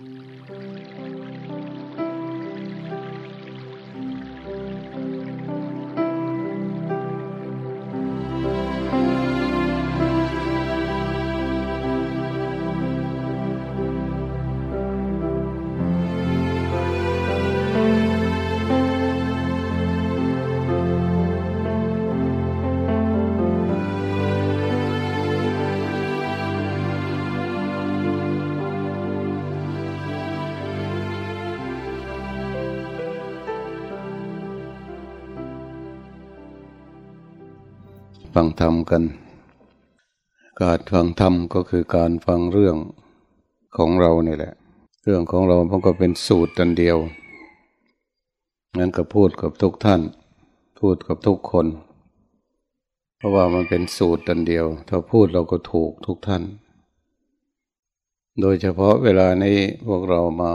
Música ฟังธรรมกัน การฟังธรรมก็คือการฟังเรื่องของเรานี่แหละ เรื่องของเรามันก็เป็นสูตรตันเดียวงั้นก็พูดกับทุกท่าน พูดกับทุกคน เพราะว่ามันเป็นสูตรตันเดียว ถ้าพูดเราก็ถูกทุกท่าน โดยเฉพาะเวลานี้พวกเรามา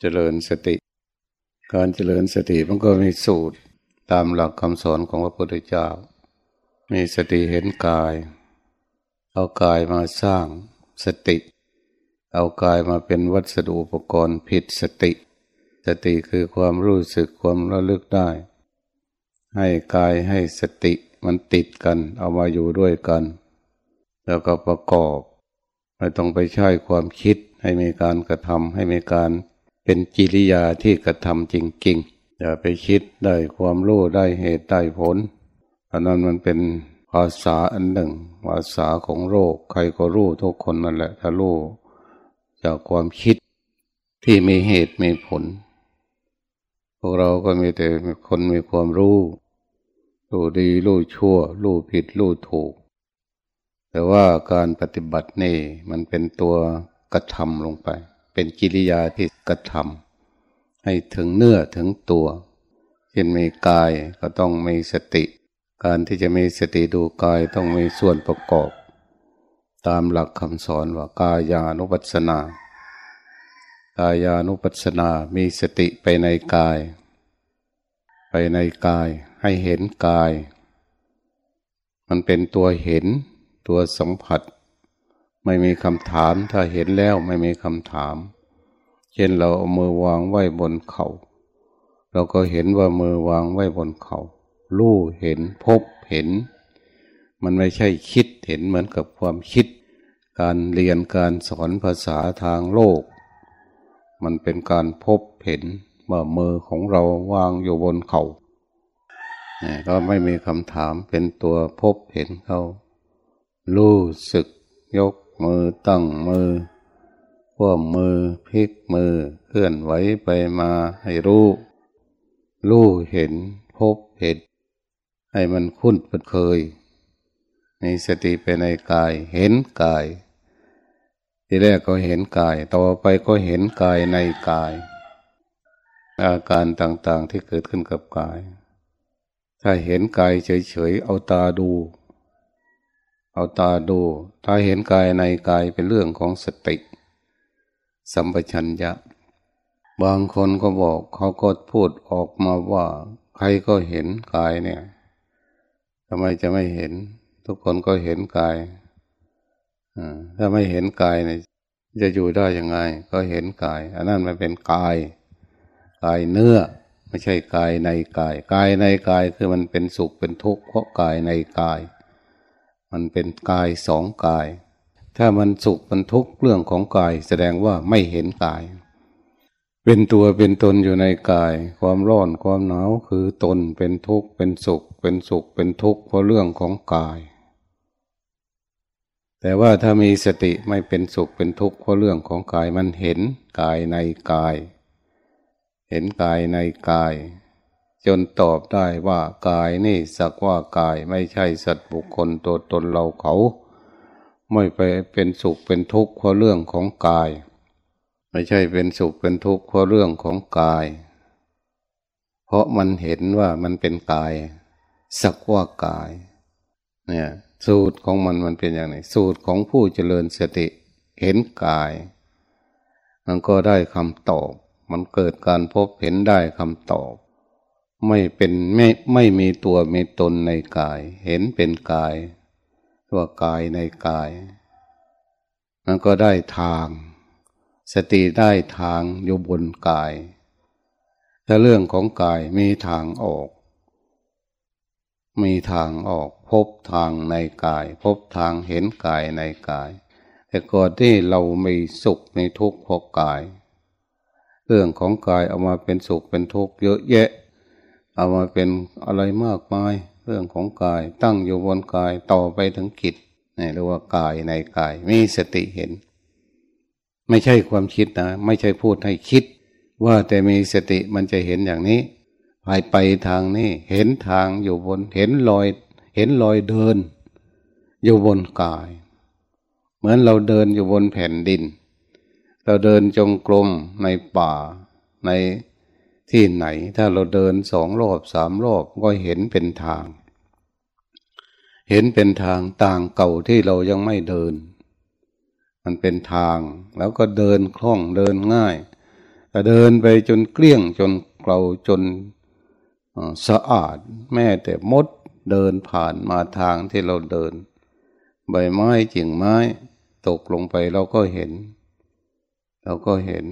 เจริญสติ การเจริญสติมันก็มีสูตรตามหลักคำสอนของพระพุทธเจ้า มีสติเห็นกาย เอากายมาสร้างสติ เอากายมาเป็นวัสดุอุปกรณ์ผิดสติ สติคือความรู้สึกความระลึกได้ ให้กายให้สติมันติดกัน เอามาอยู่ด้วยกัน แล้วก็ประกอบไม่ต้องไปใช้ความคิดให้มีการกระทำให้มีการเป็นจิริยาที่กระทำจริงๆอย่าไปคิดได้ความรู้ได้เหตุได้ผล อันนั้นมันเป็นภาษาอันหนึ่ง ภาษาของโลกใครก็รู้ทุกคนนั่นแหละ ถ้ารู้จากความคิดที่มีเหตุมีผล พวกเราก็มีแต่คนมีความรู้รู้ดีรู้ชั่วรู้ผิดรู้ถูก แต่ว่าการปฏิบัตินี่มันเป็นตัวกระทำลงไป เป็นกิริยาที่กระทำให้ถึงเนื้อถึงตัวเช่นมีกายก็ต้องมีสติ การที่จะมีสติดูกายต้องมีส่วนประกอบ ตามหลักคำสอนว่ากายานุปัสสนากายานุปัสสนา มีสติไปในกาย ไปในกายให้เห็นกาย มันเป็นตัวเห็นตัวสัมผัส ไม่มีคำถามถ้าเห็นแล้วไม่มีคำถาม เช่นเราเอามือวางไว้บนเขา่าเราก็เห็นว่ามือวางไว้บนเขา่า รู้เห็นพบเห็น มันไม่ใช่คิดเห็นเหมือนกับความคิด การเรียนการสอนภาษาทางโลก มันเป็นการพบเห็นว่ามือของเราวางอยู่บนเขา่าก็ไม่มีคำถามเป็นตัวพบเห็นเขารู้สึก ยกมือตั้งมือพวกมือพลิกมือเคลื่อนไหวไปมาให้รู้ รู้เห็นพบเห็น ให้มันคุ้นมันเคยมีสติไปในกาย เห็นกาย ทีแรกก็เห็นกาย ต่อไปก็เห็นกายในกาย อาการต่างๆที่เกิดขึ้นกับกาย ถ้าเห็นกายเฉยๆเอาตาดู เอาตาดู ถ้าเห็นกายในกายเป็นเรื่องของสติ สัมปชัญญะ บางคนก็บอกเขาก็พูดออกมาว่า ใครก็เห็นกายเนี่ย ทำไมจะไม่เห็น ทุกคนก็เห็นกายถ้าไม่เห็นกายเนี่ยจะอยู่ได้ยังไง ก็เห็นกาย อันนั้นมันเป็นกาย กายเนื้อ ไม่ใช่กายในกาย กายในกายคือมันเป็นสุขเป็นทุกข์เพราะกายในกาย มันเป็นกายสองกาย ถ้ามันสุขมันทุกข์เรื่องของกาย แสดงว่าไม่เห็นกาย เป็นตัวเป็นตนอยู่ในกาย ความร้อนความหนาวคือตนเป็นทุกข์เป็นสุข เป็นสุขเป็นทุกข์เพราะเรื่องของกาย แต่ว่าถ้ามีสติไม่เป็นสุขเป็นทุกข์เพราะเรื่องของกายมันเห็นกายในกาย เห็นกายในกาย จนตอบได้ว่ากายนี่สักว่ากายไม่ใช่สัตว์บุคคลตัวตนเราเขา ไม่ไปเป็นสุขเป็นทุกข์เพราะเรื่องของกาย ไม่ใช่เป็นสุขเป็นทุกข์เพราะเรื่องของกาย เพราะมันเห็นว่ามันเป็นกาย สักว่ากาย เนี่ยสูตรของมันมันเป็นอย่างไรสูตรของผู้เจริญสติเห็นกาย มันก็ได้คำตอบ มันเกิดการพบเห็นได้คำตอบ ไม่เป็นไม่ไม่มีตัวมีตนในกาย เห็นเป็นกาย ตัวกายในกาย มันก็ได้ทาง สติได้ทางอยู่บนกาย ถ้าเรื่องของกายมีทางออก มีทางออกพบทางในกาย พบทางเห็นกายในกาย แต่ก่อนที่เรามีสุขในทุกข์เพราะกาย เรื่องของกายเอามาเป็นสุขเป็นทุกข์เยอะแยะ เอามาเป็นอะไรมากมาย เรื่องของกายตั้งอยู่บนกายต่อไปถึงกิจนี่เรียกว่ากายในกายมีสติเห็น ไม่ใช่ความคิดนะ ไม่ใช่พูดให้คิด ว่าแต่มีสติมันจะเห็นอย่างนี้ไปไปทางนี้ เห็นทางอยู่บน เห็นรอย เห็นรอยเดิน อยู่บนกาย เหมือนเราเดินอยู่บนแผ่นดิน เราเดินจงกรมในป่าในที่ไหน ถ้าเราเดินสองรอบสามรอบก็เห็นเป็นทาง เห็นเป็นทางต่างเก่าที่เรายังไม่เดิน มันเป็นทาง แล้วก็เดินคล่องเดินง่าย แต่เดินไปจนเกลี้ยงจนเกลาจนสะอาด แม้แต่มดเดินผ่านมาทางที่เราเดิน ใบไม้กิ่งไม้ ตกลงไปเราก็เห็น เราก็เห็น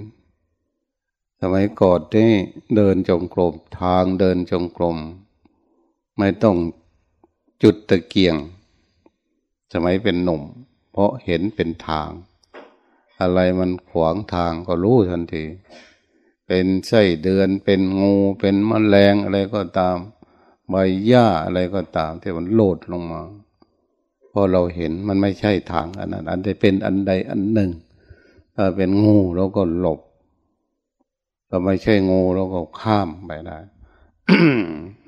สมัยก่อนที่เดินจงกรมทางเดินจงกรมไม่ต้องจุดตะเกียง สมัยเป็นหนุ่ม เพราะเห็นเป็นทาง อะไรมันขวางทางก็รู้ทันที เป็นไส้เดือนเป็นงูเป็นมแมลงอะไรก็ตาม ใบหญ้าอะไรก็ตาม ที่มันโลดลงมาพอเราเห็นมันไม่ใช่ทางอันนั้นอันใดเป็นอันใดอันหนึ่งถ้าเป็นงูเราก็หลบถ้าไม่ใช่งูเราก็ข้ามไปได้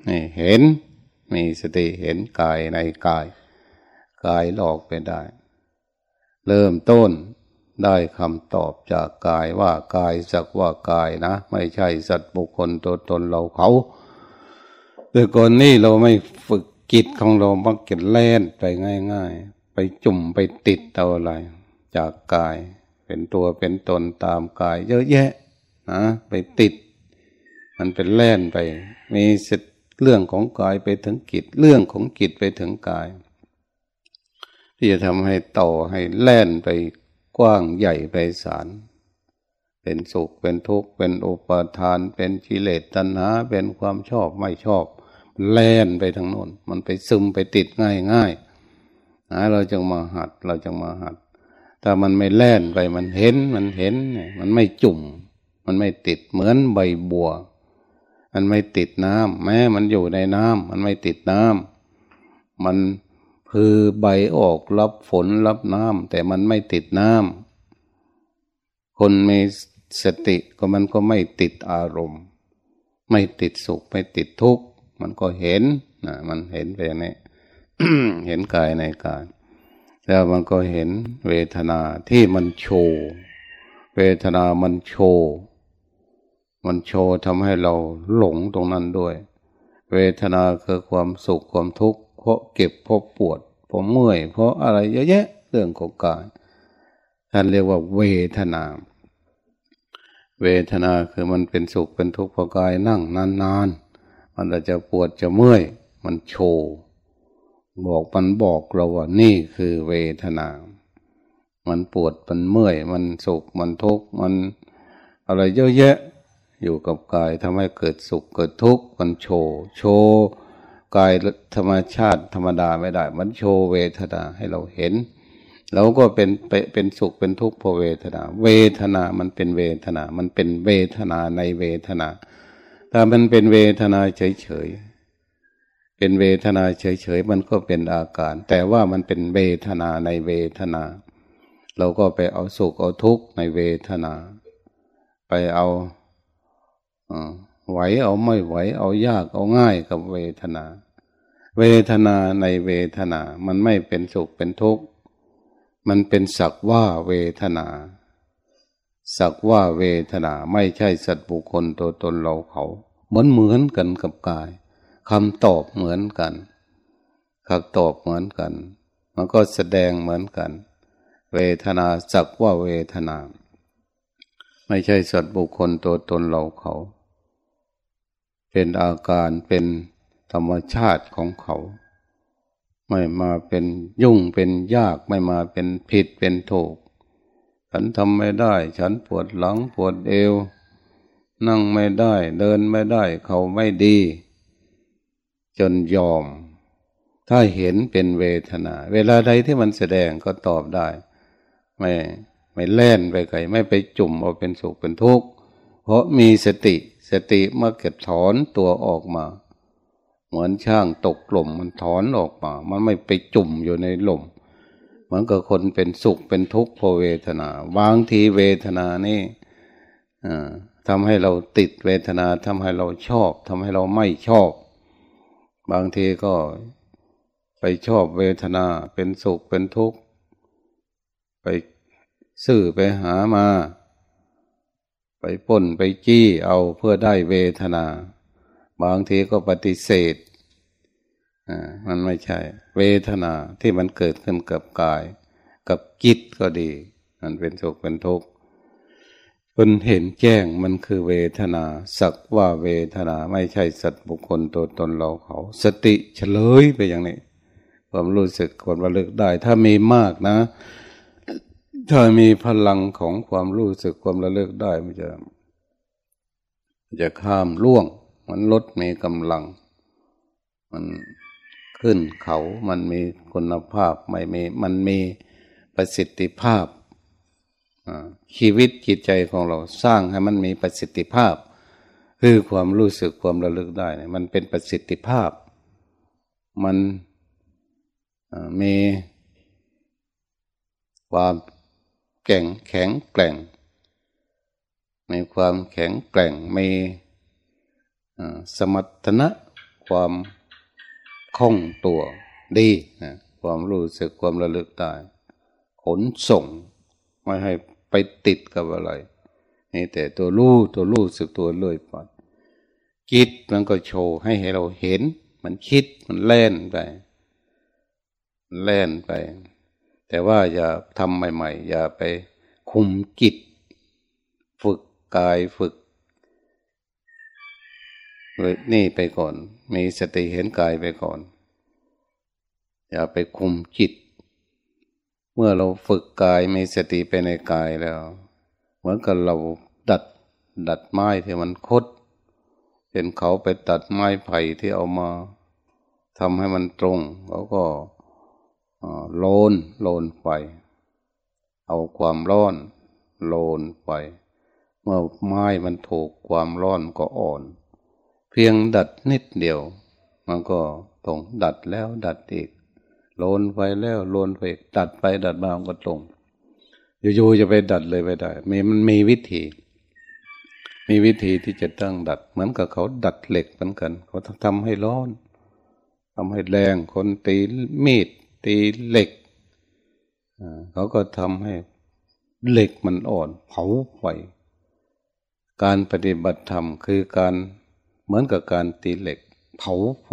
นี่เห็นมีสติเห็นกายในกาย กายหลอกไปได้ เริ่มต้นได้คำตอบจากกายว่ากายสักว่ากายนะ ไม่ใช่สัตว์บุคคลตัวตนเราเขาแต่ก่อนนี้เราไม่ฝึกกิจของเรามักเก็แล่นไปง่าย ๆ ไปจุ่มไปติดเอาอะไร จากกาย เป็นตัวเป็นตนตามกาย เยอะแยะนะไปติด มันเป็นแล่นไป มีสติเรื่องของกายไปถึงกิจเรื่องของกิจไปถึงกาย ที่จะทำให้ต่อให้แล่นไปกว้างใหญ่ไปสารเป็นสุขเป็นทุกข์เป็นอุปาทาน เป็นกิเลสตัณหา เป็นความชอบไม่ชอบ แล่นไปทางโน้น มันไปซึมไปติดง่ายง่ายนะเราจึงมาหัดเราจึงมาหัดถ้ามันไม่แล่นไปมันเห็นมันเห็นมันไม่จุ่ม มันไม่ติดเหมือนใบบัว มันไม่ติดน้ำแม้มันอยู่ในน้ำมันไม่ติดน้ำมัน คือใบออกรับฝนรับน้ำแต่มันไม่ติดน้ำคนมีสติก็มันก็ไม่ติดอารมณ์ ไม่ติดสุขไม่ติดทุกข์มันก็เห็นนะมันเห็นไปนี้เห็นกายในกายแล้วมันก็เห็นเวทนาที่มันโชว์เวทนามันโชว์มันโชว์ทำให้เราหลงตรงนั้นด้วย เวทนาคือความสุขความทุกข์ ราะเก็บเพราะปวดเพราะเมื่อยเพราะอะไรเยอะแยะเรื่องของกายท่านเรียกว่าเวทนา เวทนาคือมันเป็นสุขเป็นทุกข์เพราะกายนั่งนานๆมันอาจจะปวดจะเมื่อย มันโชว์บอกมันบอกเราว่านี่คือเวทนา มันปวดมันเมื่อย มันสุขมันทุกข์มันอะไรเยอะแยะ อยู่กับกายทำให้เกิดสุขเกิดทุกข์มันโชว์โชว์ กายธรรมชาติธรรมดาไม่ได้ มันโชว์เวทนาให้เราเห็นเราก็เป็นเป็นสุขเป็นทุกข์เพราะเวทนา เวทนามันเป็นเวทนา มันเป็นเวทนาในเวทนาถ้ามันเป็นเวทนาเฉยๆเป็นเวทนาเฉยๆมันก็เป็นอาการ แต่ว่ามันเป็นเวทนาในเวทนา เราก็ไปเอาสุขเอาทุกข์ในเวทนา ไปเอา ไหวเอาไม่ไหว เอายากเอาง่ายกับเวทนา เวทนาในเวทนา มันไม่เป็นสุขเป็นทุกข์ มันเป็นสักว่าเวทนา สักว่าเวทนาไม่ใช่สัตว์บุคคลตัวตนเราเขา เหมือนเหมือนกันกับกายคำตอบเหมือนกันคำตอบเหมือนกัน มันก็แสดงเหมือนกัน เวทนาสักว่าเวทนา ไม่ใช่สัตว์บุคคลตัวตนเราเขา เป็นอาการเป็นธรรมชาติของเขา ไม่มาเป็นยุ่งเป็นยากไม่มาเป็นผิดเป็นถูก ฉันทำไม่ได้ ฉันปวดหลังปวดเอว นั่งไม่ได้เดินไม่ได้ เขาไม่ดี จนยอม ถ้าเห็นเป็นเวทนา เวลาใดที่มันแสดงก็ตอบได้ ไม่ไม่แล่นไปไกลไม่ไปจุ่มเอาเป็นสุขเป็นทุกข์เพราะมีสติ สติเมื่อเกิดถอนตัวออกมา เหมือนช่างตกหล่มมันถอนออกมา มันไม่ไปจุ่มอยู่ในหล่มเหมือนกับคนเป็นสุขเป็นทุกข์เพราะเวทนาบางทีเวทนานี่ทำให้เราติดเวทนาทำให้เราชอบทำให้เราไม่ชอบ บางทีก็ไปชอบเวทนาเป็นสุขเป็นทุกข์ไปซื้อไปหามา ปป่นไปจี้เอาเพื่อได้เวทนา บางทีก็ปฏิเสธอ่ามันไม่ใช่ เวทนาที่มันเกิดขึ้นกับกาย กับจิตก็ดี มันเป็นสุขเป็นทุกข์คนเห็นแจ้งมันคือเวทนา สักว่าเวทนาไม่ใช่สัตว์บุคคลตัวตนเราเขา สติเฉลยไปอย่างนี้ ความรู้สึกความระลึกได้ ถ้ามีมากนะ ถ้ามีพลังของความรู้สึกความระลึกได้มันจะจะข้ามล่วง มันลดมีกำลัง มันขึ้นเขา มันมีคุณภาพไม่มีมันมีประสิทธิภาพชีวิตจิตใจของเราสร้างให้มันมีประสิทธิภาพ คือความรู้สึกความระลึกได้มันเป็นประสิทธิภาพ มันมีความ แข็งแข็งแกร่ง มีความแข็งแกร่ง มีสมรรถนะ ความคล่องตัวดีนะความรู้สึกความระลึกได้ขนส่งไม่ให้ไปติดกับอะไรนี่แต่ตัวรู้ตัวรู้สึกตัวเลยปอดคิดมันก็โชว์ให้เราเห็น มันคิดมันเล่นไป เล่นไป แต่ว่าอย่าทำใหม่ ๆ อย่าไปคุมจิต ฝึกกายฝึกนี่ไปก่อน มีสติเห็นกายไปก่อน อย่าไปคุมจิต เมื่อเราฝึกกายมีสติไปในกายแล้ว เหมือนกับเราดัดดัดไม้ที่มันคดเห็นเขาไปตัดไม้ไผ่ที่เอามาทำให้มันตรงเขาก็ โลนโลนไฟเอาความร้อน โลนไฟเมื่อไม้มันถูกความร้อนก็อ่อน เพียงดัดนิดเดียว มันก็ตรงดัดแล้วดัดอีก โลนไฟแล้วโลนไฟดัดไปดัดมาก็ตรงอยู่ๆจะไปดัดเลยไปได้มีมันมีวิธี มีวิธีที่จะตั้งดัด เหมือนกับเขาดัดเหล็กเหมือนกัน เขาทำให้ร้อนทำให้แรงคนตีมีด ตีเหล็กเขาก็ทำให้เหล็กมันอ่อนเผาไฟการปฏิบัติธรรมคือการเหมือนกับการตีเหล็ก เผาไฟ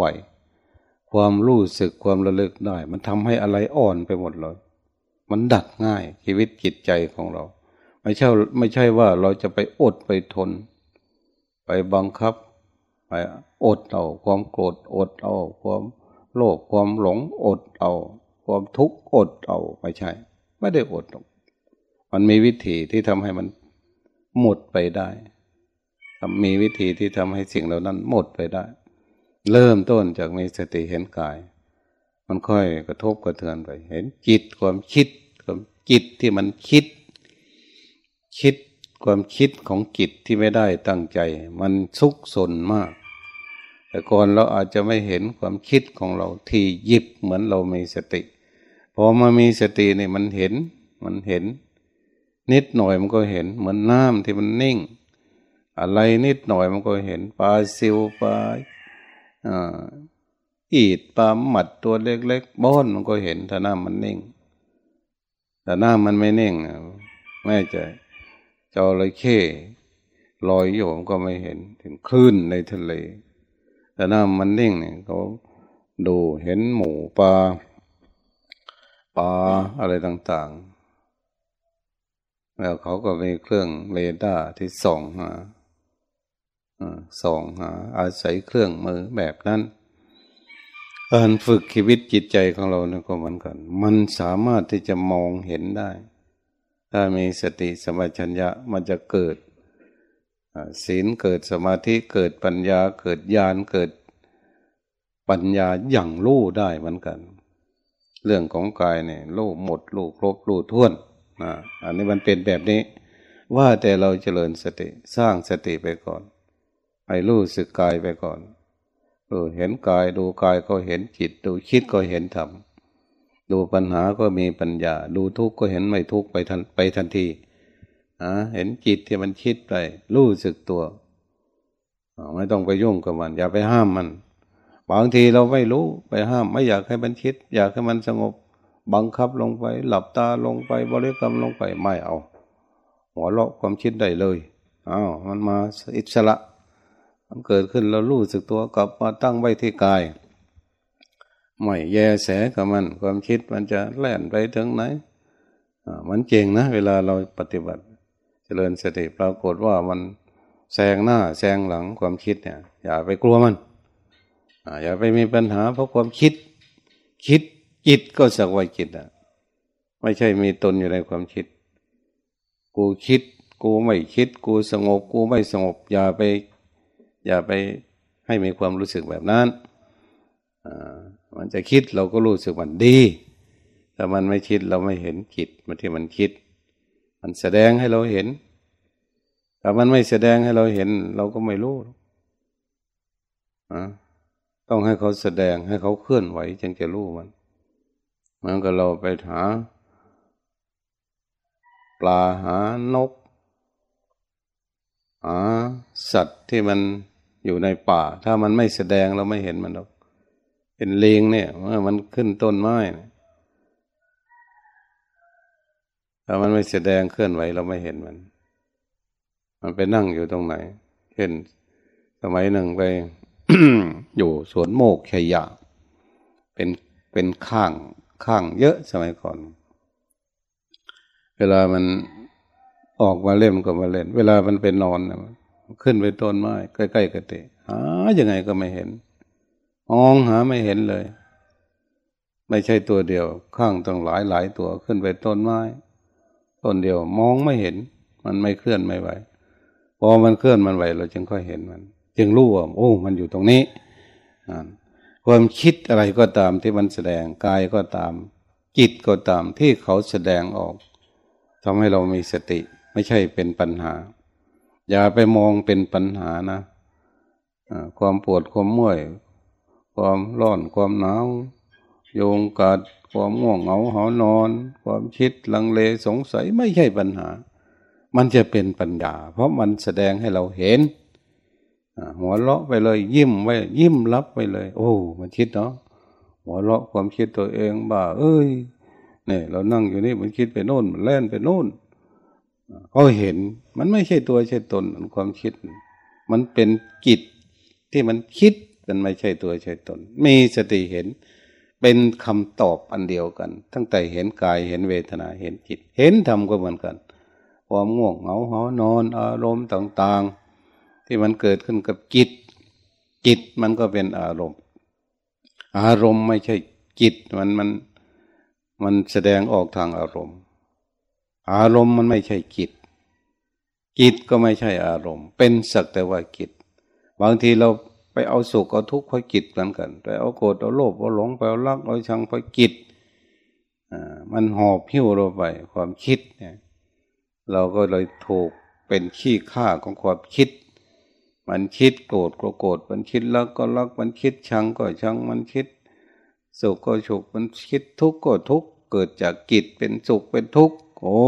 ความรู้สึกความระลึกได้ มันทำให้อะไรอ่อนไปหมดเลย มันดัดง่ายชีวิตจิตใจของเรา ไม่ใช่ไม่ใช่ว่าเราจะไปอดไปทน ไปบังคับ ไปอดเอาความโกรธอดเอาความ โลภความหลงอดเอา ความทุกข์อดเอาไม่ใช่ ไม่ได้อดหรอกมันมีวิธีที่ทำให้มันหมดไปได้มีวิธีที่ทำให้สิ่งเหล่านั้นหมดไปได้ เริ่มต้นจากมีสติเห็นกาย มันค่อยกระทบกระเทือนไป เห็นจิตความคิดความจิตที่มันคิด คิดความคิดของจิตที่ไม่ได้ตั้งใจ มันซุกซนมาก แต่ก่อนเราอาจจะไม่เห็นความคิดของเราที่ยิบเหมือนเรามีสติพอมามีสตินี่มันเห็นมันเห็น นิดหน่อยมันก็เห็น เหมือนน้ำที่มันนิ่ง อะไรนิดหน่อยมันก็เห็นปลาซิวปลาอีดปลาหมัดตัวเล็กๆบ้อนมันก็เห็นถ้าน้ำมันนิ่ง แต่น้ำมันไม่นิ่งแม่ใจจระเข้ลอยอยู่ก็ไม่เห็นถึงคลื่นในทะเล แต่น้ำมันนิ่งเนี่ยเขาดูเห็นหมูปลาปลาอะไรต่างๆ แล้วเขาก็มีเครื่องเรดาร์ที่ส่องหาส่องหา อาศัยเครื่องมือแบบนั้นการฝึกชีวิตจิตใจของเราเนี่ยก็เหมือนกัน มันสามารถที่จะมองเห็นได้ ถ้ามีสติสมัชัญญะมันจะเกิด ศีลเกิดสมาธิเกิดปัญญาเกิดญาณเกิดปัญญาอย่างรู้ได้เหมือนกัน เรื่องของกายเนี่ยรู้หมดรู้ครบรู้ท้วนนะอันนี้มันเป็นแบบนี้ ว่าแต่เราเจริญสติสร้างสติไปก่อนให้รู้สึกกายไปก่อนเออเห็นกายดูกายก็เห็นจิต ดูคิดก็เห็นธรรมดูปัญหาก็มีปัญญา ดูทุกข์ก็เห็นไม่ทุกข์ไปทันไปทันที เห็นจิตที่มันคิดไป รู้สึกตัวไม่ต้องไปยุ่งกับมัน อย่าไปห้ามมัน บางทีเราไม่รู้ไปห้าม ไม่อยากให้มันคิด อยากให้มันสงบ บังคับลงไป หลับตาลงไป บริกรรมลงไปไม่เอา หัวเราะความคิดได้เลยอ้าวมันมาอิสระ มันเกิดขึ้นเรารู้สึกตัวกลับมาตั้งไว้ที่กายไม่แยแสกับมัน ความคิดมันจะแล่นไปถึงไหนมันเจงนะ เวลาเราปฏิบัติ ริญสติปรากฏว่ามันแซงหน้าแซงหลังความคิดเนี่ย อย่าไปกลัวมันอย่าไปมีปัญหาเพราะความคิด คิดจิตก็สักว่าจิตอะ ไม่ใช่มีตนอยู่ในความคิด กูคิด กูไม่คิด กูสงบ กูไม่สงบ อย่าไป อย่าไปให้มีความรู้สึกแบบนั้นมันจะคิดเราก็รู้สึกมันดีถ้ามันไม่คิดเราไม่เห็นจิตมันที่มันคิด มันแสดงให้เราเห็น ถ้ามันไม่แสดงให้เราเห็น เราก็ไม่รู้ต้องให้เขาแสดงให้เขาเคลื่อนไหวจึงจะรู้มันเหมือนกับเราไปหา ปลาหานกหาสัตว์ที่มันอยู่ในป่า ถ้ามันไม่แสดงเราไม่เห็นมันหรอกเป็นเลงเนี่ยเมื่อมันขึ้นต้นไม้ถ้ามันไม่แสดงเคลื่อนไหวเราไม่เห็นมัน มันไปนั่งอยู่ตรงไหน เช่น สมัยหนึ่งไปอยู่สวนโมกขยะ เป็นเป็นข้างข้างเยอะสมัยก่อน เวลามันออกมาเล่นก็มาเล่น เวลามันไปนอนขึ้นไปต้นไม้ใกล้ๆกระเตะหายังไงก็ไม่เห็นมองหาไม่เห็นเลย ไม่ใช่ตัวเดียว ข้างต้องหลายหลายตัวขึ้นไปต้นไม้ ต้นเดียวมองไม่เห็น มันไม่เคลื่อนไม่ไหว พอมันเคลื่อนมันไหวเราจึงค่อยเห็นมัน จึงรู้ว่าโอ้ มันอยู่ตรงนี้ความคิดอะไรก็ตามที่มันแสดงกายก็ตาม จิตก็ตามที่เขาแสดงออกทำให้เรามีสติไม่ใช่เป็นปัญหา อย่าไปมองเป็นปัญหานะความปวดความเมื่อย ความร้อนความหนาวโยงกัดความง่วงเหงาหานอน ความคิดลังเลสงสัยไม่ใช่ปัญหา มันจะเป็นปัญญา เพราะมันแสดงให้เราเห็นหัวเราะไปเลย ยิ้มไว้ยิ้มรับไปเลย โอ้ มันคิดเนาะหัวเราะความคิดตัวเองบ่า เอ้ยเนี่ยเรานั่งอยู่นี่มันคิดไปโน่นมันแล่นไปโน่นเขาเห็นมันไม่ใช่ตัวใช่ตนความคิด มันเป็นจิตที่มันคิดมันไม่ใช่ตัวใช่ตน มีสติเห็น เป็นคำตอบอันเดียวกัน ตั้งแต่เห็นกายเห็นเวทนาเห็นจิต เห็นธรรมก็เหมือนกัน ความง่วงเหงาหอนอนอารมณ์ต่าง ๆ ที่มันเกิดขึ้นกับจิต จิตมันก็เป็นอารมณ์ อารมณ์ไม่ใช่จิตมันมันมันแสดงออกทางอารมณ์ อารมณ์มันไม่ใช่จิต จิตก็ไม่ใช่อารมณ์ เป็นสักแต่ว่าจิต บางทีเราไปเอาสุขเอาทุกข์เพราะจิตกันกันไปเอาโกรธเอาโลภเอาหลงไปเอารักเอาชังเพราะจิตอ่ามันหอบพิ้วเราไปความคิดเนี่ย เราก็เลยถูกเป็นขี้ข้าของความคิด มันคิดโกรธก็โกรธมันคิดรักก็รักมันคิดชังก็ชังมันคิดสุขก็สุขมันคิดทุกข์ก็ทุกข์เกิดจากจิตเป็นสุขเป็นทุกข์โอ้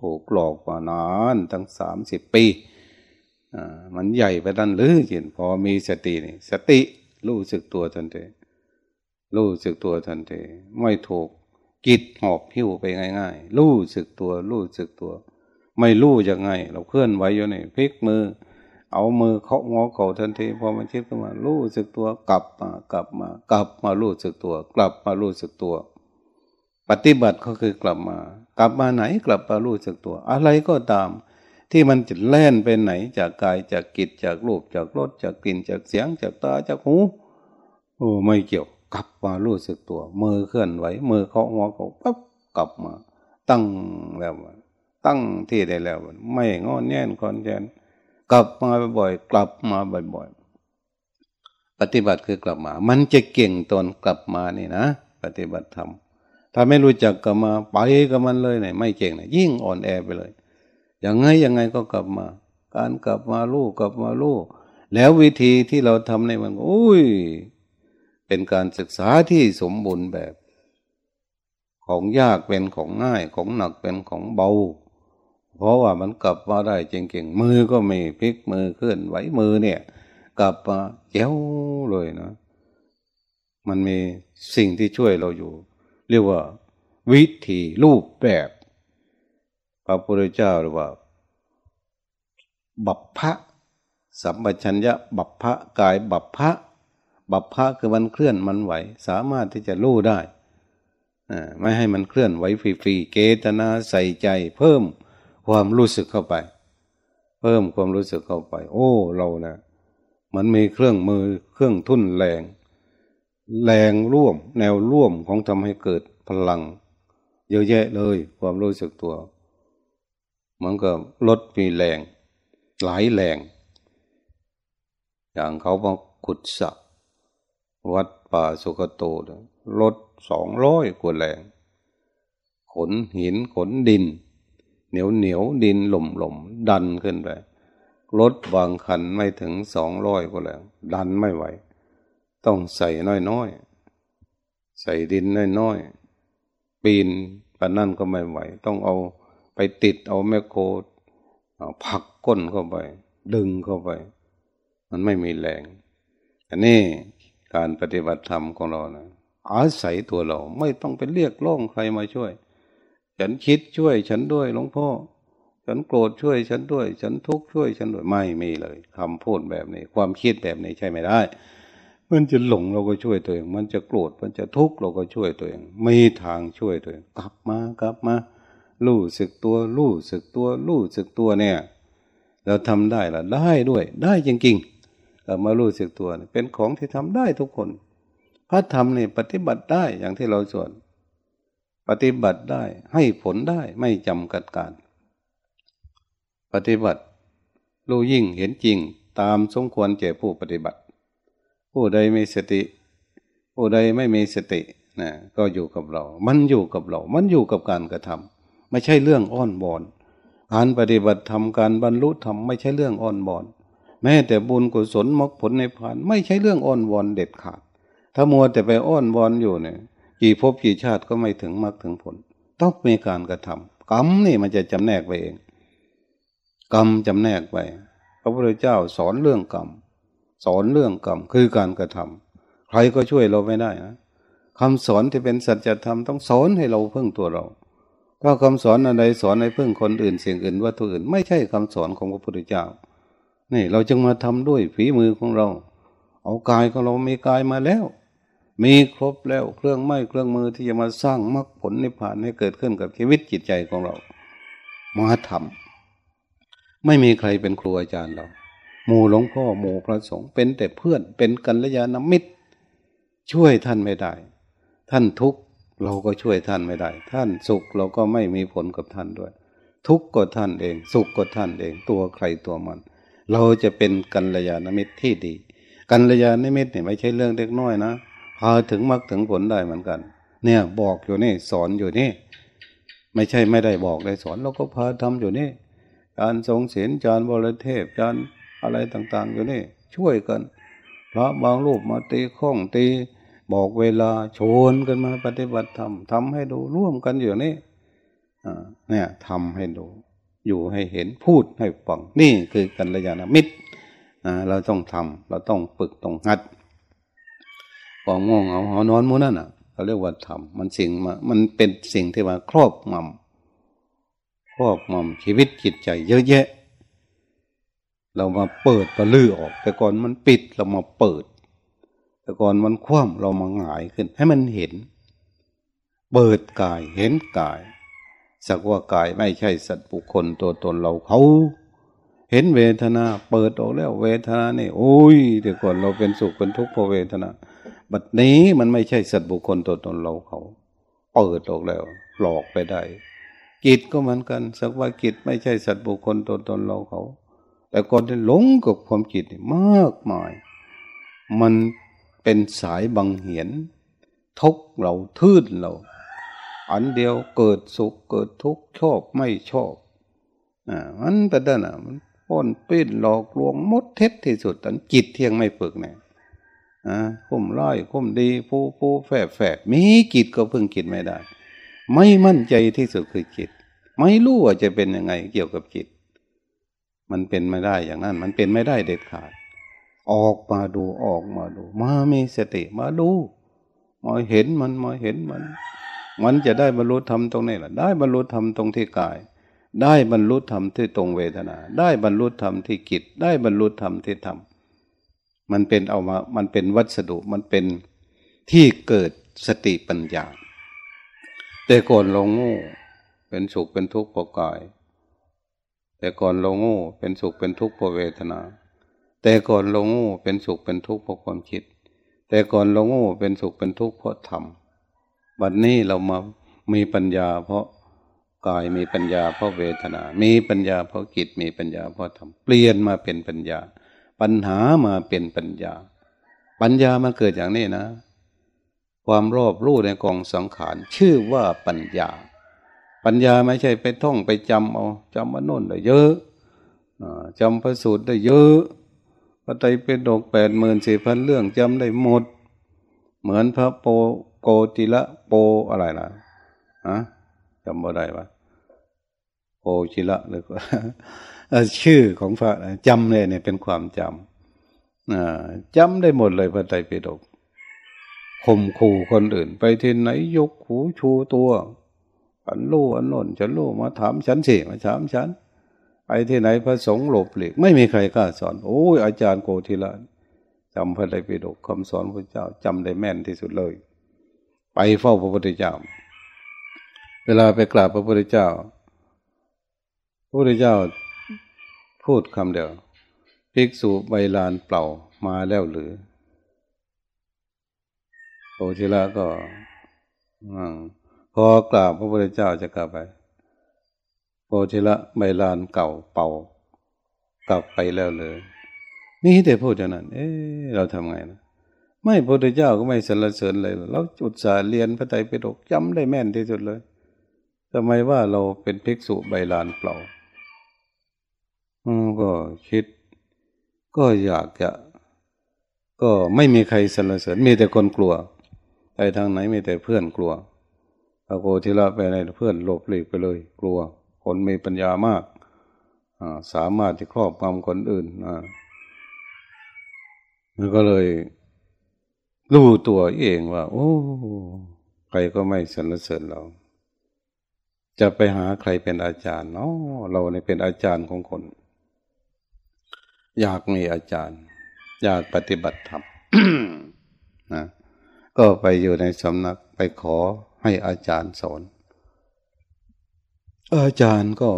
ถูกหลอกมานานตั้งสามสิบปีมันใหญ่ไปดันหรือจินพอมีสตินี่สติรู้สึกตัวทันทีรู้สึกตัวทันทีไม่ถูกกิดหอบหิ้วไปง่าย ๆ รู้สึกตัว รู้สึกตัว ไม่รู้ยังไง เราเคลื่อนไหวอยู่นี่พลิกมือ เอามือเคาะงอเข่าทันทีพอมันคิดขึ้นมารู้สึกตัวกลับมากลับมากลับมารู้สึกตัว กลับมารู้สึกตัว ปฏิบัติก็คือกลับมา กลับมาไหนกลับมารู้สึกตัว อะไรก็ตาม ที่มันจะแล่นไปไหนจากกายจากกิจจากรูปจากรสจากกลิ่นจากเสียงจากตาจากหูโอ้ไม่เกี่ยวกลับมารู้สึกตัว มือเคลื่อนไหวมือเคาะหัวเขาปั๊บกลับมา ตั้งแล้ว ตั้งที่ได้แล้ว ไม่งอนแง่นคอนแกนกลับมาบ่อยๆกลับมาบ่อยๆปฏิบัติคือกลับมา มันจะเก่งตอนกลับมานี่นะปฏิบัติธรรมถ้าไม่รู้จักกลับมาไปกับมันเลยเนี่ยไม่เก่งเนี่ยยิ่งอ่อนแอไปเลยยังไงยังไงก็กลับมา การกลับมาลู่กลับมาลู่แล้ววิธีที่เราทำในมันอุ้ย เป็นการศึกษาที่สมบูรณ์แบบ ของยากเป็นของง่ายของหนักเป็นของเบา เพราะว่ามันกลับมาได้จริงๆมือก็มีพลิกมือเคลื่อนไหวมือเนี่ย กลับมาเจ้าเลยนะ มันมีสิ่งที่ช่วยเราอยู่ เรียกว่า วิธีรูปแบบพระพุทธเจ้าหรือว่า บัพพะสัมปชัญญะบัพพะกายบัพพะบัพพะคือมันเคลื่อนมันไหว สามารถที่จะรู้ได้ไม่ให้มันเคลื่อนไหวฟรีๆเกตนาใส่ใจเพิ่ม ความรู้สึกเข้าไป เพิ่มความรู้สึกเข้าไป โอ้ เราเนะี่ยมันมีเครื่องมือเครื่องทุ่นแรง แรงร่วม แนวร่วมของทำให้เกิดพลัง เยอะแยะเลย ความรู้สึกตัวเหมือนกับรถมีแรง หลายแรง อย่างเขามาขุดสระวัดป่าสุกโตรถสองร้อยกว่าแรง ขนหินขนดิน เหนียวเหนียวดินหล่มหล่มดันขึ้นไปรถบางคันไม่ถึงสองร้อยกว่าแรงดันไม่ไหว ต้องใส่น้อยน้อยใส่ดินน้อยน้อยปีนปนนั่นก็ไม่ไหว ต้องเอาไปติดเอาแมคโครผักก้นเข้าไป ดึงเข้าไป มันไม่มีแรง อันนี้การปฏิบัติธรรมของเรานะอาศัยตัวเราไม่ต้องไปเรียกร้องใครมาช่วย ฉันคิดช่วยฉันด้วยหลวงพ่อ ฉันโกรธช่วยฉันด้วย ฉันทุกข์ช่วยฉันด้วยไม่มีเลยคำพูดแบบนี้ ความคิดแบบนี้ใช่ไม่ได้ มันจะหลงเราก็ช่วยตัวเอง มันจะโกรธมันจะทุกข์เราก็ช่วยตัวเองไมีทางช่วยตัวเอง กลับมากลับมารู้สึกตัวรู้สึกตัวรู้สึกตัวเนี่ย เราทำได้ละได้ด้วย ได้จริงๆเรามารู้สึกตัวเป็นของที่ทำได้ทุกคนพระธรรมนี่ปฏิบัติได้อย่างที่เราสวด ปฏิบัติได้ให้ผลได้ไม่จำกัดการ ปฏิบัติรู้ยิ่งเห็นจริงตามสมควรแก่ผู้ปฏิบัติ ผู้ใดมีสติ ผู้ใดไม่มีสตินะก็อยู่กับเรา มันอยู่กับเรา มันอยู่กับการกระทำไม่ใช่เรื่องอ้อนบอนการปฏิบัติธรรมการบรรลุธรรมไม่ใช่เรื่องอ้อนบอน แม้แต่บุญกุศลมรรคผลในผาน ไม่ใช่เรื่องอ้อนวอนเด็ดขาด ถ้ามัวแต่ไปอ้อนวอนอยู่เนี่ย กี่ภพกี่ชาติก็ไม่ถึงมรรคถึงผล ต้องมีการกระทำกรรมนี่มันจะจำแนกไปเอง กรรมจำแนกไป พระพุทธเจ้าสอนเรื่องกรรมสอนเรื่องกรรมคือการกระทำใครก็ช่วยเราไม่ได้นะคำสอนที่เป็นสัจธรรมต้องสอนให้เราเพิ่งตัวเรา ถ้าคำสอนอะไรสอนในพึ่งคนอื่นเสียงอื่นวัตถุอื่น ไม่ใช่คำสอนของพระพุทธเจ้า นี่เราจึงมาทำด้วยฝีมือของเรา เอากายของเรามีกายมาแล้ว มีครบแล้วเครื่องไม้เครื่องมือที่จะมาสร้างมรรคผลนิพพานให้เกิดขึ้นกับชีวิตจิตใจของเรา มาทำไม่มีใครเป็นครูอาจารย์เราหมู่หลวงพ่อหมู่พระสงฆ์เป็นแต่เพื่อนเป็นกัลยาณมิตร ช่วยท่านไม่ได้ ท่านทุกข์เราก็ช่วยท่านไม่ได้ ท่านสุขเราก็ไม่มีผลกับท่านด้วย ทุกข์ก็ท่านเอง สุขก็ท่านเองตัวใครตัวมัน เราจะเป็นกัลยาณมิตรที่ดีกัลยาณมิตรเนี่ยไม่ใช่เรื่องเล็กน้อยนะ พาถึงมรรคถึงผลได้เหมือนกัน เนี่ยบอกอยู่นี่สอนอยู่นี่ ไม่ใช่ไม่ได้บอกได้สอนเราก็พาทำอยู่นี่ การทรงศีลจารบรเทพจารอะไรต่าง ๆ อยู่นี่ ช่วยกันพระบางรูปมาตีข้องตีบอกเวลาชวนกันมาปฏิบัติธรรมทำให้ดูร่วมกันอยู่นี่เนี่ยทำให้ดูอยู่ให้เห็นพูดให้ฟังนี่คือกัลยาณมิตรเราต้องทำเราต้องฝึกต้องหัด ความง่วงเอาหอนอนมูนั่นอะเขาเรียกว่าทำมันสิ่งมามันเป็นสิ่งที่มาครอบงำครอบงำชีวิตจิตใจ เยอะแยะ เรามาเปิดประลือออก แต่ก่อนมันปิดเรามาเปิด แต่ก่อนมันคว่ำเรามาหงายขึ้น ให้มันเห็น เปิดกายเห็นกาย สักว่ากายไม่ใช่สัตว์บุคคลตัวตนเราเขาเห็นเวทนา เปิดออกแล้วเวทนาเนี่ยโอ้ยแต่ก่อนเราเป็นสุขเป็นทุกข์เพราะเวทนา บัดนี้มันไม่ใช่สัตว์บุคคลตัวตนเราเขาเปิดออกแล้ว หลอกไปได้จิตก็เหมือนกัน สักว่าจิตไม่ใช่สัตว์บุคคลตนตนเราเขา แต่คนที่หลงกับความจิตมากมาย มันเป็นสายบังเหียนทุกเราทื่นเรา อันเดียวเกิดสุขเกิดทุกข์ชอบไม่ชอบอ่ามันเป็นด้านอะมันป้นปิ้นหลอกลวงมดเท็จที่สุดตันจิตเที่ยงไม่ฝึกเนี่ย คุ้มร้อยคุ้มดีผู้ผู้แฝบแฝบมีจิตก็พึ่งจิตไม่ได้ ไม่มั่นใจที่สุดคือจิต ไม่รู้ว่าจะเป็นยังไงเกี่ยวกับจิต มันเป็นไม่ได้อย่างนั้น มันเป็นไม่ได้เด็ดขาด ออกมาดูออกมาดู มามีสติมาดูมาเห็นมันมาเห็นมัน มันจะได้บรรลุธรรมตรงนี้แหละได้บรรลุธรรมตรงที่กาย ได้บรรลุธรรมที่ตรงเวทนา ได้บรรลุธรรมที่กิจ ได้บรรลุธรรมที่ธรรม มันเป็นเอามา มันเป็นวัสดุมันเป็นที่เกิดสติปัญญา แต่ก่อนเราโง่เป็นสุขเป็นทุกข์เพราะกาย แต่ก่อนเราโง่เป็นสุขเป็นทุกข์เพราะเวทนา แต่ก่อนเราโง่เป็นสุขเป็นทุกข์เพราะความคิด แต่ก่อนเราโง่เป็นสุขเป็นทุกข์เพราะธรรมบัดนนี้เรามามีปัญญา เพราะกายมีปัญญาเพราะเวทนา มีปัญญาเพราะกิจมีปัญญาเพราะธรรมเปลี่ยนมาเป็นปัญญา ปัญหามาเป็นปัญญา ปัญญามันเกิดอย่างนี้นะ ความรอบรู้ในกองสังขารชื่อว่าปัญญา ปัญญาไม่ใช่ไปท่องไปจำเอาจำมาโน่นได้เยอะจำพระสูตรได้เยอะพระไตรปิฎกแปดหมื่นสี่พันเรื่องจำได้หมด เหมือนพระโปโกติละโปอะไรล่ะฮะจำบ่ได้ปะโปชิละหรือ ชื่อของพระจำเลยเนี่ยเป็นความจำจำได้หมดเลยพระไตรปิฎกข่มขู่คนอื่น ไปที่ไหนยกหูชูตัวอันรู้อันโน่นฉันรู้มาถามฉันสิมาถามฉันไปที่ไหนพระสงฆ์หลบหลีกไม่มีใครกล้าสอน โอ้ยอาจารย์โกธิละจำพระไตรปิฎกคำสอนพระเจ้าจำได้แม่นที่สุดเลย ไปเฝ้าพระพุทธเจ้า เวลาไปกราบพระพุทธเจ้า พระพุทธเจ้า พูดคำเดียวภิกษุใบลานเปล่ามาแล้วหรือโอชิละก็พอกราบพระพุทธเจ้าจะกลับไปโอชิละใบลานเก่าเป่ากลับไปแล้วเลยนี่แต่พูดอย่างนั้น เอ๊เราทำไงนะไม่พระพุทธเจ้าก็ไม่สรรเสริญเลยเราจุดสาเรียนพระไตรปิฎกจำได้แม่นที่สุดเลยทำไมว่าเราเป็นภิกษุใบลานเปล่า ก็คิด ก็อยากจะ ก็ไม่มีใครสรรเสริญมีแต่คนกลัว ไปทางไหนมีแต่เพื่อนกลัวพระโกธิละไปในเพื่อนหลบหลีกไปเลย กลัว คนมีปัญญามากสามารถที่ครอบงำคนอื่นมันก็เลยรู้ตัวเองว่า โอ้ใครก็ไม่สรรเสริญเรา จะไปหาใครเป็นอาจารย์เนาะเราเนี่เป็นอาจารย์ของคน อยากมีอาจารย์ อยากปฏิบัติธรรมนะก็ไปอยู่ในสำนักไปขอให้อาจารย์สอน อาจารย์ก็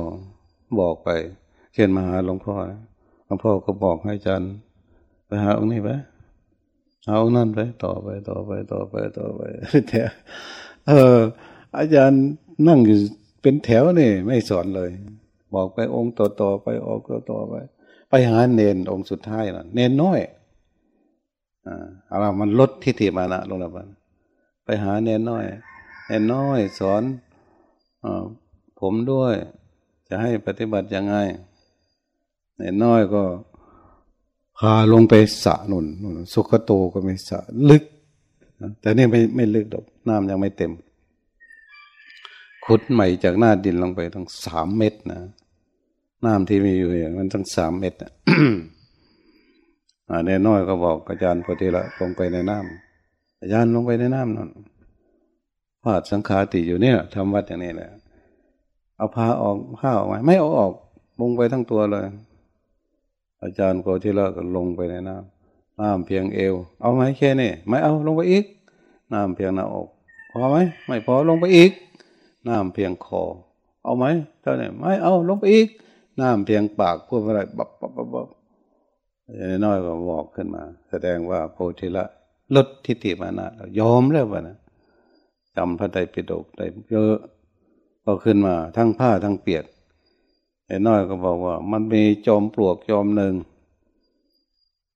บอกไปเช่นมาหาหลวงพ่อหลวงพ่อก็บอกให้อาจารย์ไปหาองค์นี้ไปเอาองค์นั้นไปต่อไปต่อไปต่อไปต่อไปแถวเออ อาจารย์นั่งอยู่เป็นแถวนี่ไม่สอนเลย บอกไปองค์ต่อต่อไปออกต่อต่อไป ไปหาเนนองค์สุดท้ายนะเนนน้อยอ่าอะไรมันลดทิฏฐิมานะลงแล้วมันไปหาเนนน้อย เนนน้อยสอนอผมด้วย จะให้ปฏิบัติยังไง เนนน้อยก็พาลงไปสะนุนสุขโตก็ไม่สะลึกแต่นี่ไม่ไม่ลึกดอกน้ำยังไม่เต็ม ขุดใหม่จากหน้าดินลงไปตั้งสามเมตรนะ น้ำที่มีอยู่เนี่ยมันตั้งสามเม็ดอะในน้อยก็บอกอาจารย์พอดีละลงไปในน้ำอาจารย์ลงไปในน้ำนั่นพาดสังขาติอยู่เนี่ยทำวัดอย่างนี้แหละเอาผ้าออกผ้าออกมาไม่เอาออกลงไปทั้งตัวเลย อาจารย์โกทีละก็ลงไปในน้ำน้ำเพียงเอว เอาไหมแค่นี้ไม่เอาลงไปอีกน้ำเพียงหน้าอกพอไหมไม่พอลงไปอีกน้ำเพียงคอเอาไหมเท่านี้ไม่เอาลงไปอีก น้ำเพียงปากพูดอะไรบับบับบับบับน้อยก็บอกขึ้นมา แสดงว่าโพธิละลดทิฏฐิมานะยอมแล้ววะนะจำพระไตรปิฎกได้เยอะก็ขึ้นมา ทั้งผ้าทั้งเปียกไอ้น้อยก็บอกว่า มันมีจอมปลวกจอมหนึ่ง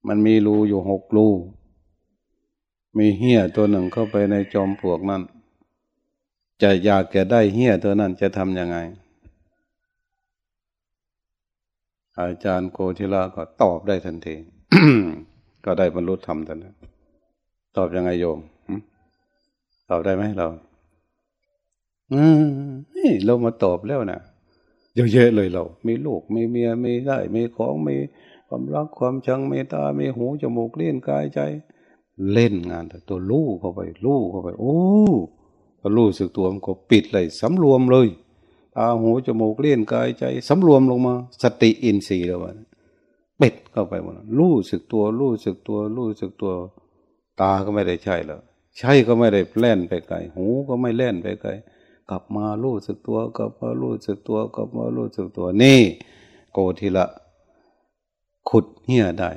มันมีรูอยู่หกรูมีเหี้ยตัวหนึ่งเข้าไปในจอมปลวกนั้น จะอยากแกได้เหี้ยตัวนั้นจะทำยังไง อาจารย์โกธิลาก็ตอบได้ทันทีก็ได้บรรลุธรรมทันทีตอบยังไงโยมตอบได้ไหมเราอืมเรามาตอบแล้วนะเยอะๆเลยเรา มีลูกมีเมียมีได้มีของมีความรักความชังเมตตามีหูจมูกเลี้ยนกายใจ เล่นงานแต่ตัวลูกเข้าไปลูกเข้าไป โอ้พอรู้สึกตัวมันก็ปิดเลยสำรวมเลย ตาหูจมูกเลี้ยนกายใจสำรวมลงมา สติอินทรีย์แล้วมันเป็ดเข้าไปหมดรู้สึกตัวรู้สึกตัวรู้สึกตัว ตาก็ไม่ได้ใช่แล้วใช่ก็ไม่ได้แล่นไปไกลหูก็ไม่แล่นไปไกลกลับมารู้สึกตัวกลับมารู้สึกตัวกลับมารู้สึกตัวนี่ โกทีละ ขุดเหี้ยได้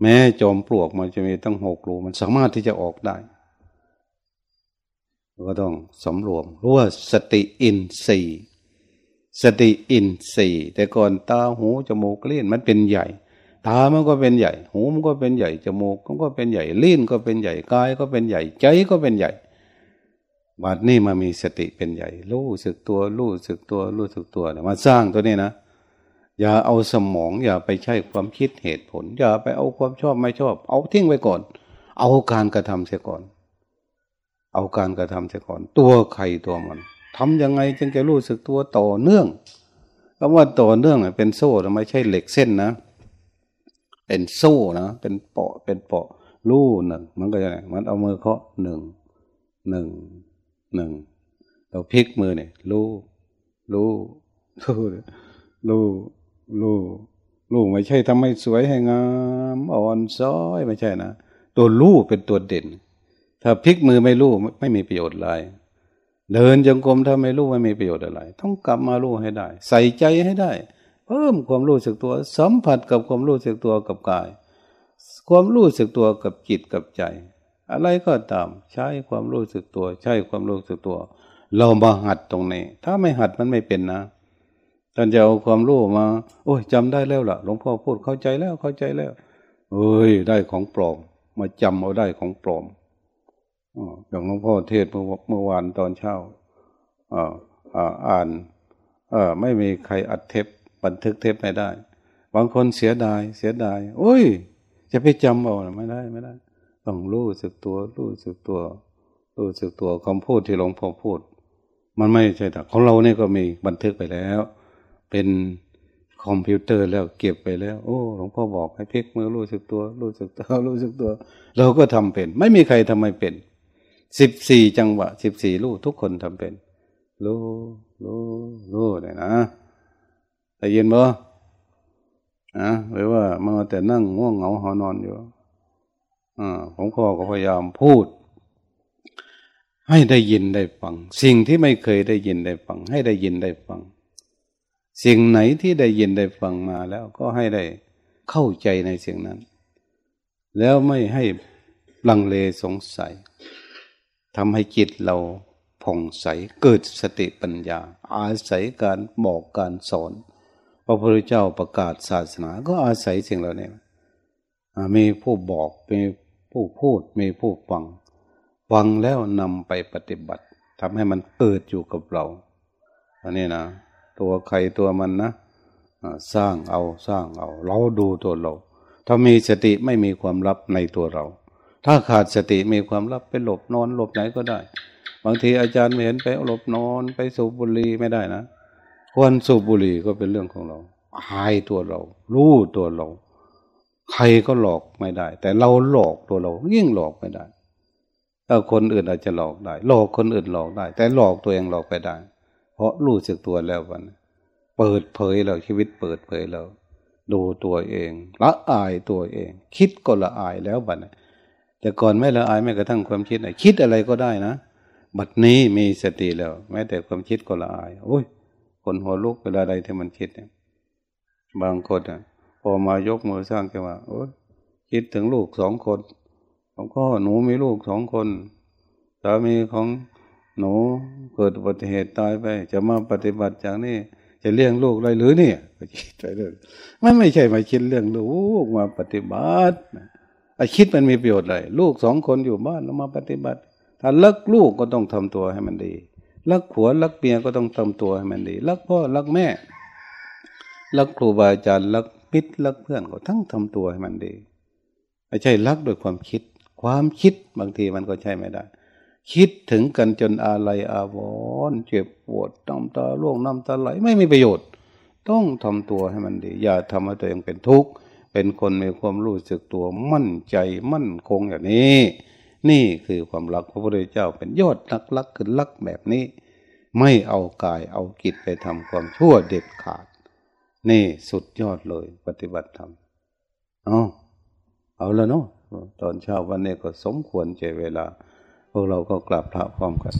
แม้จอมปลวกมันจะมีตั้งหกรูมันสามารถที่จะออกได้ ก็ต้องสำรวมรู้ว่าสติอินทรีย์สติอินทรีย์แต่ก่อนตาหูจมูกเลี้ยนมันเป็นใหญ่ตามันก็เป็นใหญ่ หูมันก็เป็นใหญ่ จมูกมันก็เป็นใหญ่ ลิ้นก็เป็นใหญ่ กายก็เป็นใหญ่ ใจก็เป็นใหญ่ บัดนี้มามีสติเป็นใหญ่ รู้สึกตัว รู้สึกตัว รู้สึกตัวเนี่ยมาสร้างตัวนี้นะ อย่าเอาสมอง อย่าไปใช้ความคิดเหตุผล อย่าไปเอาความชอบไม่ชอบ เอาทิ้งไว้ก่อน เอาการกระทำเสียก่อน เอาการกระทำเสียก่อน ตัวใครตัวมันทำยังไงจึงจะรู้สึกตัวต่อเนื่องคำว่าต่อเนื่องเป็นโซ่ไม่ใช่เหล็กเส้นนะ เป็นโซ่นะเป็นเปาะเป็นเปาะลู่หนึ่งมันก็จะมันเอามือเคาะหนึ่งหนึ่งหนึ่งเราพลิกมือเนี่ยรูรูรูรูรูรูไม่ใช่ทำให้สวยให้งามอ่อนซ้อยไม่ใช่นะ ตัวรูเป็นตัวเด่น ถ้าพลิกมือไม่รู้ไม่มีประโยชน์อะไรเดินจงกรมถ้าไม่รู้ไม่มีประโยชน์อะไร ต้องกลับมารู้ให้ได้ ใส่ใจให้ได้ เพิ่มความรู้สึกตัว สัมผัสกับความรู้สึกตัวกับกาย ความรู้สึกตัวกับจิตกับใจ อะไรก็ตามใช้ความรู้สึกตัว ใช้ความรู้สึกตัว เรามาหัดตรงนี้ ถ้าไม่หัดมันไม่เป็นนะท่านจะเอาความรู้มา โอ้ยจำได้แล้วล่ะหลวงพ่อพูดเข้าใจแล้วเข้าใจแล้วเอ้ยได้ของปลอม มาจำเอาได้ของปลอม อย่างหลวงพ่อเทศเมื่อวานตอนเช้าอ่าอ่านเออไม่มีใครอัดเทปบันทึกเทปไม่ได้ บางคนเสียดายเสียดายโอ้ย จะไปจำเอาไม่ได้ไม่ได้ ต้องรู้สึกตัว รู้สึกตัว รู้สึกตัวคำพูดที่หลวงพ่อพูด มันไม่ใช่แต่ของเราเนี่ยก็มีบันทึกไปแล้ว เป็นคอมพิวเตอร์แล้วเก็บไปแล้ว โอ้หลวงพ่อบอกให้พลิกมือรู้สึกตัว รู้สึกตัวรู้สึกตัว เราก็ทำเป็น ไม่มีใครทำไม่เป็น สิบสี่จังหวะสิบสี่รู้ทุกคนทำเป็นรู้รู้รู้เนี่ยนะแต่ยินบ่อะหรือว่ามาแต่นั่งง่วงเหงาหอนอนอยู่อ่ผมพ่อก็พยายามพูด ให้ได้ยินได้ฟัง สิ่งที่ไม่เคยได้ยินได้ฟัง ให้ได้ยินได้ฟัง สิ่งไหนที่ได้ยินได้ฟังมาแล้วก็ให้ได้เข้าใจในสิ่งนั้น แล้วไม่ให้ลังเลสงสัย ทำให้จิตเราผ่องใสเกิดสติปัญญา อาศัยการบอกการสอน พระพุทธเจ้าประกาศศาสนาก็อาศัยสิ่งเหล่านี้มีผู้บอกมีผู้พูดมีผู้ฟังฟังแล้วนำไปปฏิบัติทำให้มันเกิดอยู่กับเราอันนี้นะตัวใครตัวมันนะสร้างเอาสร้างเอา เราดูตัวเรา ถ้ามีสติไม่มีความลับในตัวเรา ถ้าขาดสติมีความลับไปหลบนอนหลบไหนก็ได้ บางทีอาจารย์ไม่เห็นไปหลบนอนไปสูบบุหรี่ไม่ได้นะควรสูบบุหรี่ก็เป็นเรื่องของเราหายตัวเรา รู้ตัวเรา ใครก็หลอกไม่ได้ แต่เราหลอกตัวเรา ยิ่งหลอกไม่ได้ถ้าคนอื่นอาจจะหลอกได้ หลอกคนอื่นหลอกได้ แต่หลอกตัวเองหลอกไปได้ เพราะรู้สึกตัวแล้ววัน เปิดเผยแล้วชีวิตเปิดเผยแล้วดูตัวเอง ละอายตัวเอง คิดก็ละอายแล้วบัด แต่ก่อนไม่ละอายแม้กระทั่งความคิดไหนคิดอะไรก็ได้นะ บัดนี้มีสติแล้ว แม้แต่ความคิดก็ละอายโอ้ยคนหัวลุกเวลาใดที่มันคิดเนี่ยบางคนอะ พอมายกมือสร้างแกว่าโอ้ยคิดถึงลูกสองคนผมก็หนูมีลูกสองคนสามีของหนูเกิดอุบัติเหตุตายไป จะมาปฏิบัติอย่างนี้จะเลี้ยงลูกได้หรือเนี่ยคิดไปเลยมันไม่ใช่มาคิดเรื่องลูกมาปฏิบัติ ไอ้คิดมันมีประโยชน์เลย ลูกสองคนอยู่บ้านแล้วมาปฏิบัติ ถ้าลักลูกก็ต้องทำตัวให้มันดีรักผัวรักเมียก็ต้องทำตัวให้มันดีรักพ่อรักแม่รักครูบาอาจารย์รักมิตรรักเพื่อนก็ทั้งทำตัวให้มันดีไม่ใช่รักโดยความคิด ความคิดบางทีมันก็ใช่ไม่ได้ คิดถึงกันจนอะไรอาวรเจ็บปวดน้ำตาล่วงน้ำตาไหลไม่มีประโยชน์ ต้องทำตัวให้มันดี อย่าทำให้ตัวเองเป็นทุกข์ เป็นคนมีความรู้สึกตัวมั่นใจมั่นคงอย่างนี้ นี่คือความรักพระพุทธเจ้าเป็นยอดนักรักคือรักแบบนี้ ไม่เอากายเอากิจไปทำความชั่วเด็ดขาด นี่สุดยอดเลยปฏิบัติธรรมเอาเอาแล้วเนาะตอนเช้าวันนี้ก็สมควรเจเวลา พวกเราก็กราบพระพร้อมกัน